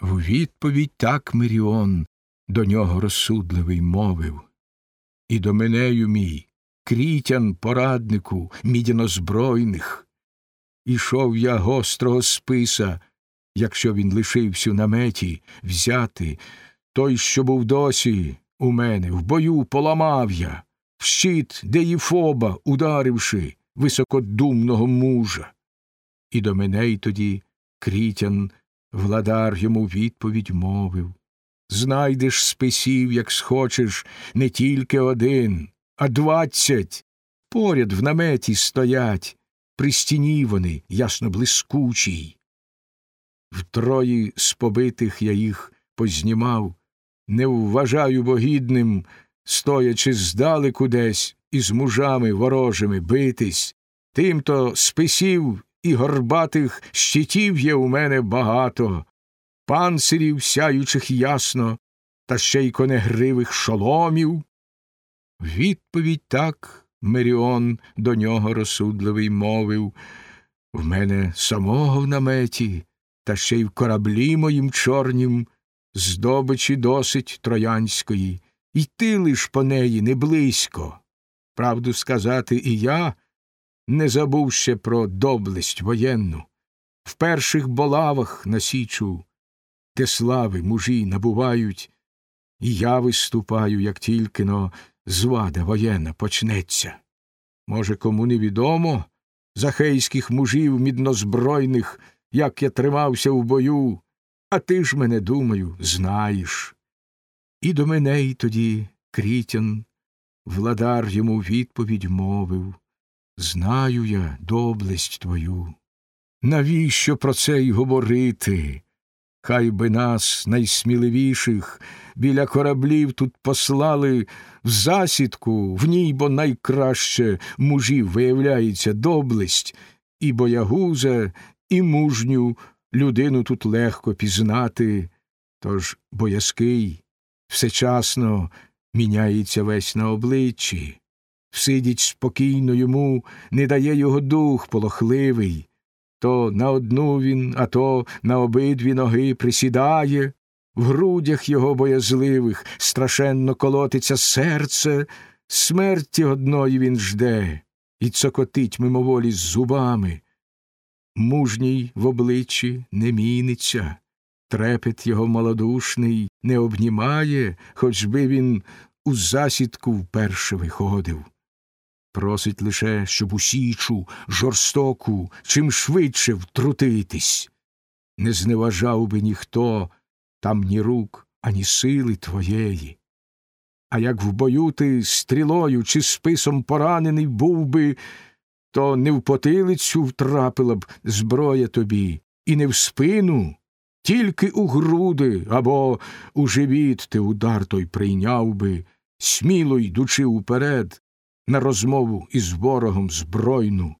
В відповідь так Миріон до нього розсудливий мовив. І до менею мій, крітян пораднику, мідянозбройних. Ішов я гострого списа, якщо він лишився на меті, взяти той, що був досі у мене, в бою поламав я, в щит Деїфоба, ударивши високодумного мужа. І до мене й тоді крітян владар йому відповідь мовив Знайдеш списів, як схочеш, не тільки один, а двадцять. Поряд в наметі стоять, при стіні вони ясно блискучій. Втрої з побитих я їх познімав, не вважаю богідним, стоячи здалеку десь із мужами ворожими битись, тимто списів і горбатих щитів є у мене багато, панцирів сяючих ясно, та ще й конегривих шоломів. Відповідь так Меріон до нього розсудливий мовив В мене самого в наметі, та ще й в кораблі моїм чорнім, здобичі досить троянської, і ти лиш по неї не близько. Правду сказати, і я не забув ще про доблесть воєнну. В перших болавах на січу, де слави мужі набувають, і я виступаю, як тільки но звада воєнна почнеться. Може, кому невідомо захейських мужів міднозбройних, як я тримався в бою, а ти ж мене, думаю, знаєш. І до мене й тоді крітян, владар йому відповідь мовив Знаю я доблесть твою. Навіщо про це й говорити? Хай би нас, найсміливіших, біля кораблів тут послали в засідку, в ній бо найкраще мужів виявляється доблесть, і боягуза, і мужню людину тут легко пізнати, тож боязкий всечасно міняється весь на обличчі, всидіть спокійно йому, не дає його дух полохливий, то на одну він, а то на обидві ноги присідає, в грудях його боязливих страшенно колотиться серце, смерті одної він жде і цокотить мимоволі з зубами. Мужній в обличчі не міниться, трепет його малодушний не обнімає, хоч би він у засідку вперше виходив. Просить лише, щоб у січу жорстоку чим швидше втрутитись. Не зневажав би ніхто там ні рук, ані сили твоєї. А як в бою ти стрілою чи списом поранений був би, то не в потилицю втрапила б зброя тобі, і не в спину, тільки у груди або у живіт ти удар той прийняв би, сміло йдучи уперед на розмову із ворогом збройну.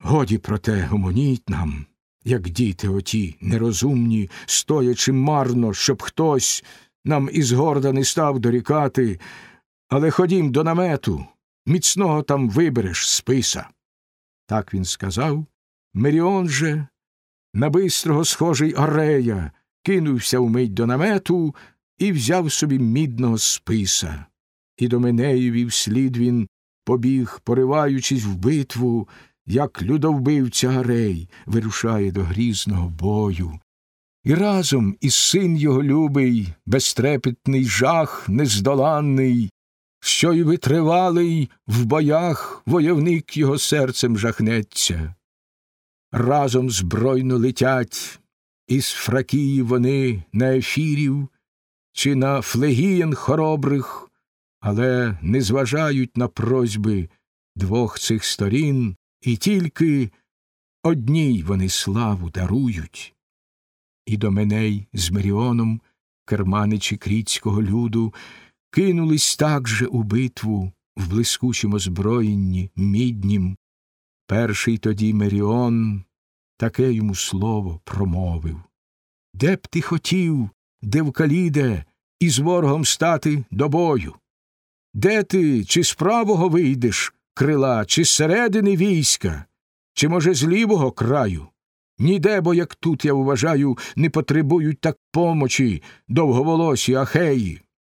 Годі про те гомоніть нам, як діти оті нерозумні, стоячи марно, щоб хтось нам із горда не став дорікати, але ходім до намету, міцного там вибереш списа. Так він сказав. Меріон же, на бистрого схожий Арея, кинувся вмить до намету і взяв собі мідного списа. І до Менеєві вслід він побіг, пориваючись в битву, як людовбивця Арей вирушає до грізного бою. І разом із син його любий, безтрепетний жах нездоланний, що й витривалий в боях войовник його серцем жахнеться. Разом збройно летять із фракії вони на ефірів чи на флегієн хоробрих, але не зважають на просьби двох цих сторін, і тільки одній вони славу дарують. І до меней з Меріоном, керманичі кріцького люду, кинулись так же у битву в блискучому озброєнні міднім. Перший тоді Меріон таке йому слово промовив Де б ти хотів, Девкаліде, із ворогом стати до бою? Де ти, чи з правого вийдеш крила, чи з середини війська, чи, може, з лівого краю? Ніде, бо як тут, я вважаю, не потребують так помочі довговолосі ахеї.